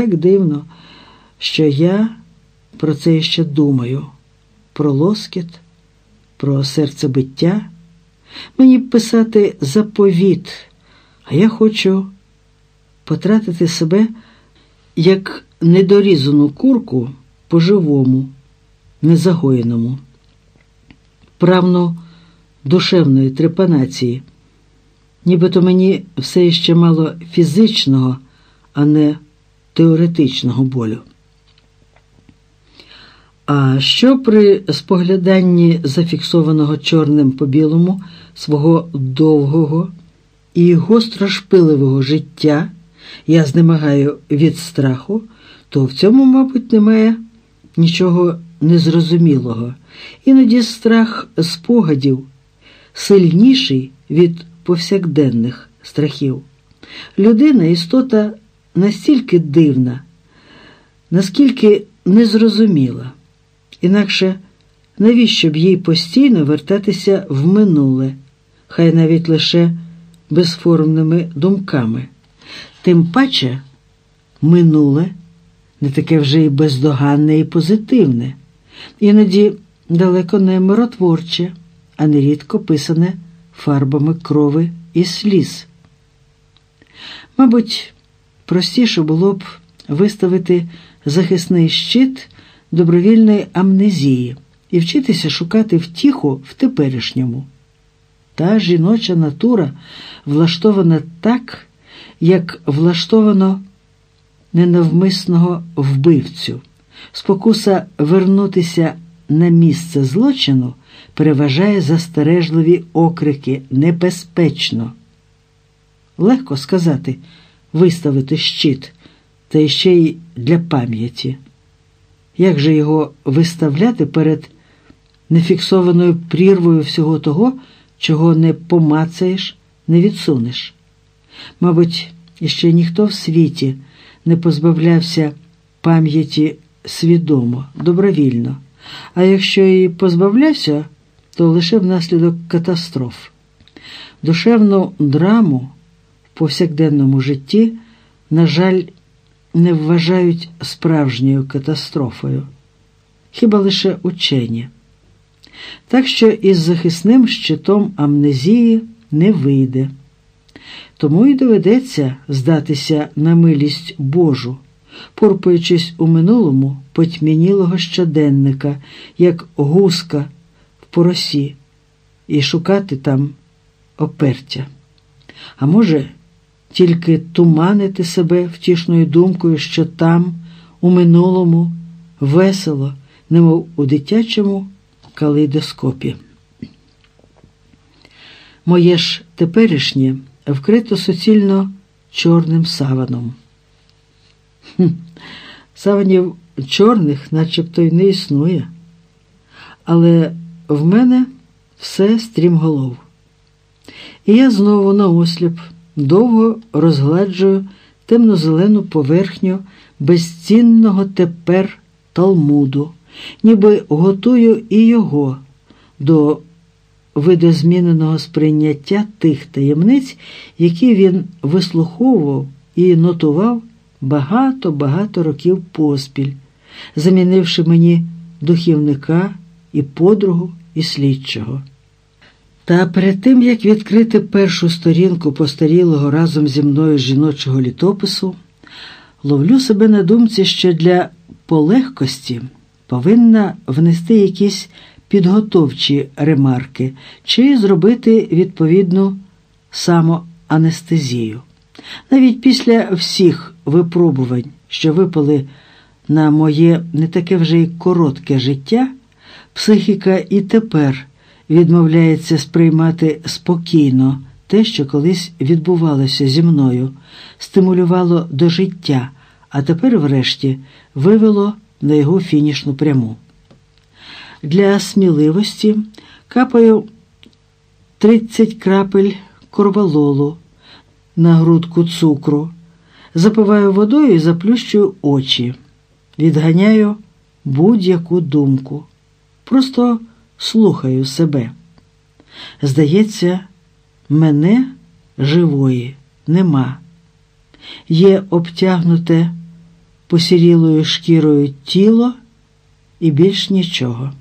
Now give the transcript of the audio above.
так дивно, що я про це ще думаю, про лоскіт, про серцебиття. Мені б писати заповіт, а я хочу потратити себе як недорізану курку по-живому, незагоєному, правно душевної трепанації, нібито мені все ще мало фізичного, а не теоретичного болю. А що при спогляданні зафіксованого чорним по білому свого довгого і гострошпиливого життя я знемагаю від страху, то в цьому, мабуть, немає нічого незрозумілого. Іноді страх спогадів сильніший від повсякденних страхів. Людина істота настільки дивна, наскільки незрозуміла. Інакше навіщо б їй постійно вертатися в минуле, хай навіть лише безформними думками. Тим паче минуле не таке вже й бездоганне і позитивне, іноді далеко не миротворче, а нерідко писане фарбами крови і сліз. Мабуть, простіше було б виставити захисний щит добровільної амнезії і вчитися шукати втіху в теперішньому. Та жіноча натура влаштована так, як влаштовано ненавмисного вбивцю. Спокуса вернутися на місце злочину переважає застережливі окрики небезпечно. Легко сказати, виставити щит, та ще й для пам'яті. Як же його виставляти перед нефіксованою прірвою всього того, чого не помацаєш, не відсунеш? Мабуть, іще ніхто в світі не позбавлявся пам'яті свідомо, добровільно, а якщо і позбавлявся, то лише внаслідок катастроф. Душевну драму повсякденному житті, на жаль, не вважають справжньою катастрофою, хіба лише учені. Так що із захисним щитом амнезії не вийде. Тому й доведеться здатися на милість Божу, порпаючись у минулому потьмянілого щоденника, як гуска в поросі, і шукати там опертя. А може, тільки туманити себе втішною думкою, що там, у минулому, весело, немов у дитячому калейдоскопі. Моє ж теперішнє вкрито суцільно чорним саваном. Саванів чорних начебто й не існує, але в мене все стрімголов. І я знову наосліп довго розгладжую темно-зелену поверхню безцінного тепер Талмуду, ніби готую і його до видозміненого сприйняття тих таємниць, які він вислуховував і нотував багато-багато років поспіль, замінивши мені духівника і подругу і слідчого. Та перед тим, як відкрити першу сторінку постарілого разом зі мною жіночого літопису, ловлю себе на думці, що для полегкості повинна внести якісь підготовчі ремарки чи зробити відповідну самоанестезію. Навіть після всіх випробувань, що випали на моє не таке вже й коротке життя, психіка і тепер відмовляється сприймати спокійно те, що колись відбувалося зі мною, стимулювало до життя, а тепер, врешті, вивело на його фінішну пряму. Для сміливості капаю 30 крапель корвалолу на грудку цукру, запиваю водою і заплющую очі, відганяю будь-яку думку. Просто слухаю себе. Здається, мене живої нема. Є обтягнуте посірілою шкірою тіло і більш нічого.